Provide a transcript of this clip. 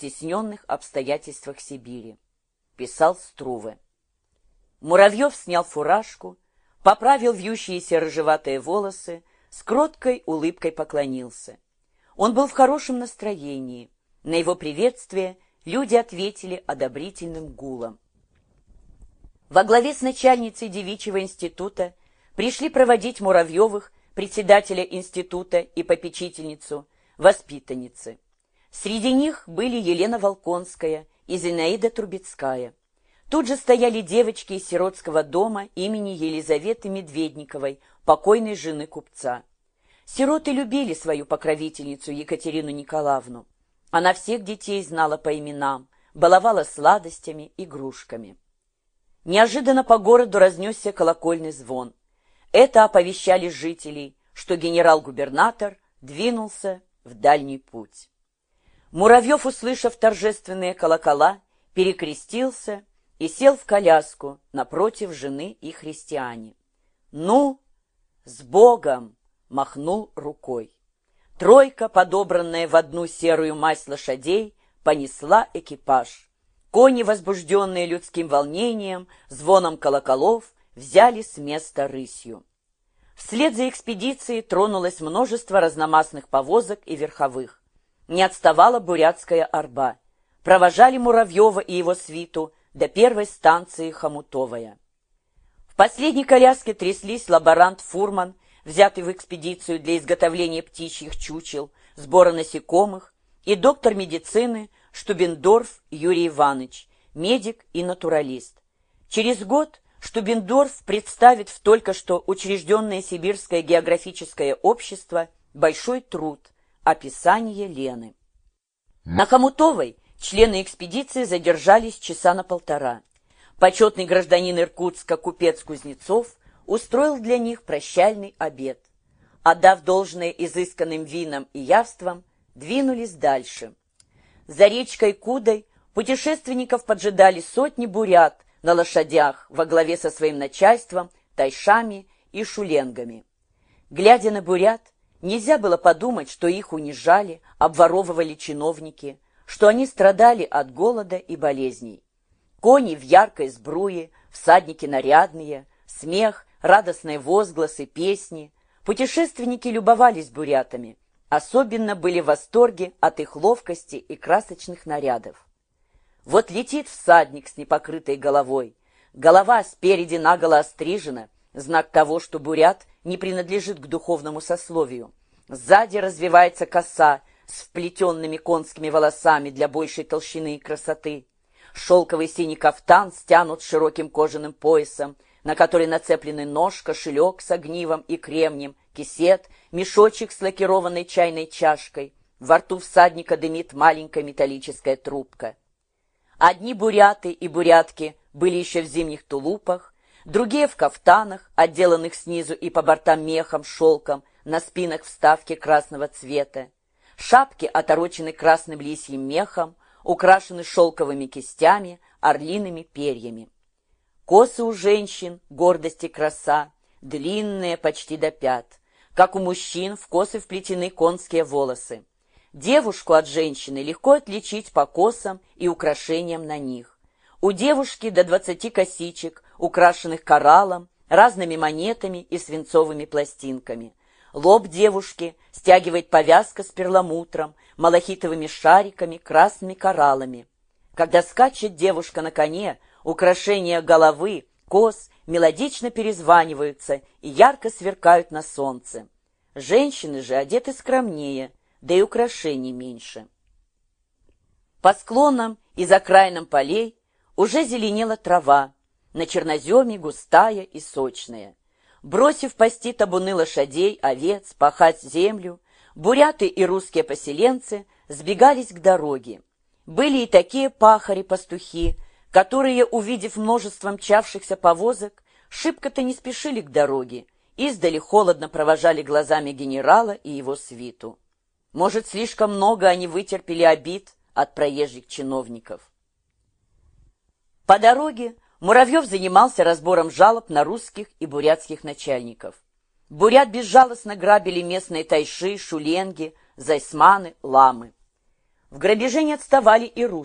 стесненных обстоятельствах Сибири. Писал Струве. Муравьев снял фуражку, поправил вьющиеся рыжеватые волосы, с кроткой улыбкой поклонился. Он был в хорошем настроении. На его приветствие люди ответили одобрительным гулом. Во главе с начальницей девичьего института пришли проводить Муравьевых, председателя института и попечительницу, воспитанницы. Среди них были Елена Волконская и Зинаида Трубецкая. Тут же стояли девочки из сиротского дома имени Елизаветы Медведниковой, покойной жены купца. Сироты любили свою покровительницу Екатерину Николаевну. Она всех детей знала по именам, баловала сладостями, игрушками. Неожиданно по городу разнесся колокольный звон. Это оповещали жителей, что генерал-губернатор двинулся в дальний путь. Муравьев, услышав торжественные колокола, перекрестился и сел в коляску напротив жены и христиане. «Ну, с Богом!» — махнул рукой. Тройка, подобранная в одну серую масть лошадей, понесла экипаж. Кони, возбужденные людским волнением, звоном колоколов, взяли с места рысью. Вслед за экспедицией тронулось множество разномастных повозок и верховых. Не отставала бурятская арба. Провожали Муравьева и его свиту до первой станции Хомутовая. В последней коляске тряслись лаборант Фурман, взятый в экспедицию для изготовления птичьих чучел, сбора насекомых, и доктор медицины Штубендорф Юрий Иванович, медик и натуралист. Через год Штубендорф представит в только что учрежденное Сибирское географическое общество большой труд «Описание Лены». На Хомутовой Члены экспедиции задержались часа на полтора. Почетный гражданин Иркутска купец Кузнецов устроил для них прощальный обед. Отдав должное изысканным винам и явствам, двинулись дальше. За речкой Кудой путешественников поджидали сотни бурят на лошадях во главе со своим начальством, тайшами и шуленгами. Глядя на бурят, нельзя было подумать, что их унижали, обворовывали чиновники – что они страдали от голода и болезней. Кони в яркой сбруе, всадники нарядные, смех, радостные возгласы, песни. Путешественники любовались бурятами. Особенно были в восторге от их ловкости и красочных нарядов. Вот летит всадник с непокрытой головой. Голова спереди наголо острижена, знак того, что бурят не принадлежит к духовному сословию. Сзади развивается коса, с вплетенными конскими волосами для большей толщины и красоты. Шелковый синий кафтан стянут широким кожаным поясом, на который нацеплены нож, кошелек с огнивом и кремнем, кисет, мешочек с лакированной чайной чашкой. Во рту всадника дымит маленькая металлическая трубка. Одни буряты и бурятки были еще в зимних тулупах, другие в кафтанах, отделанных снизу и по бортам мехом, шелком, на спинах вставки красного цвета. Шапки оторочены красным лисьим мехом, украшены шелковыми кистями, орлиными перьями. Косы у женщин, гордость и краса, длинные почти до пят. Как у мужчин, в косы вплетены конские волосы. Девушку от женщины легко отличить по косам и украшениям на них. У девушки до двадцати косичек, украшенных кораллом, разными монетами и свинцовыми пластинками. Лоб девушки стягивает повязка с перламутром, малахитовыми шариками, красными кораллами. Когда скачет девушка на коне, украшения головы, кос мелодично перезваниваются и ярко сверкают на солнце. Женщины же одеты скромнее, да и украшений меньше. По склонам и за окраинам полей уже зеленела трава, на черноземе густая и сочная. Бросив пасти табуны лошадей, овец, пахать землю, буряты и русские поселенцы сбегались к дороге. Были и такие пахари-пастухи, которые, увидев множество мчавшихся повозок, шибко-то не спешили к дороге, издали холодно провожали глазами генерала и его свиту. Может, слишком много они вытерпели обид от проезжих чиновников. По дороге Муравьев занимался разбором жалоб на русских и бурятских начальников. Бурят безжалостно грабили местные тайши, шуленги, зайсманы, ламы. В грабеже не отставали и русские.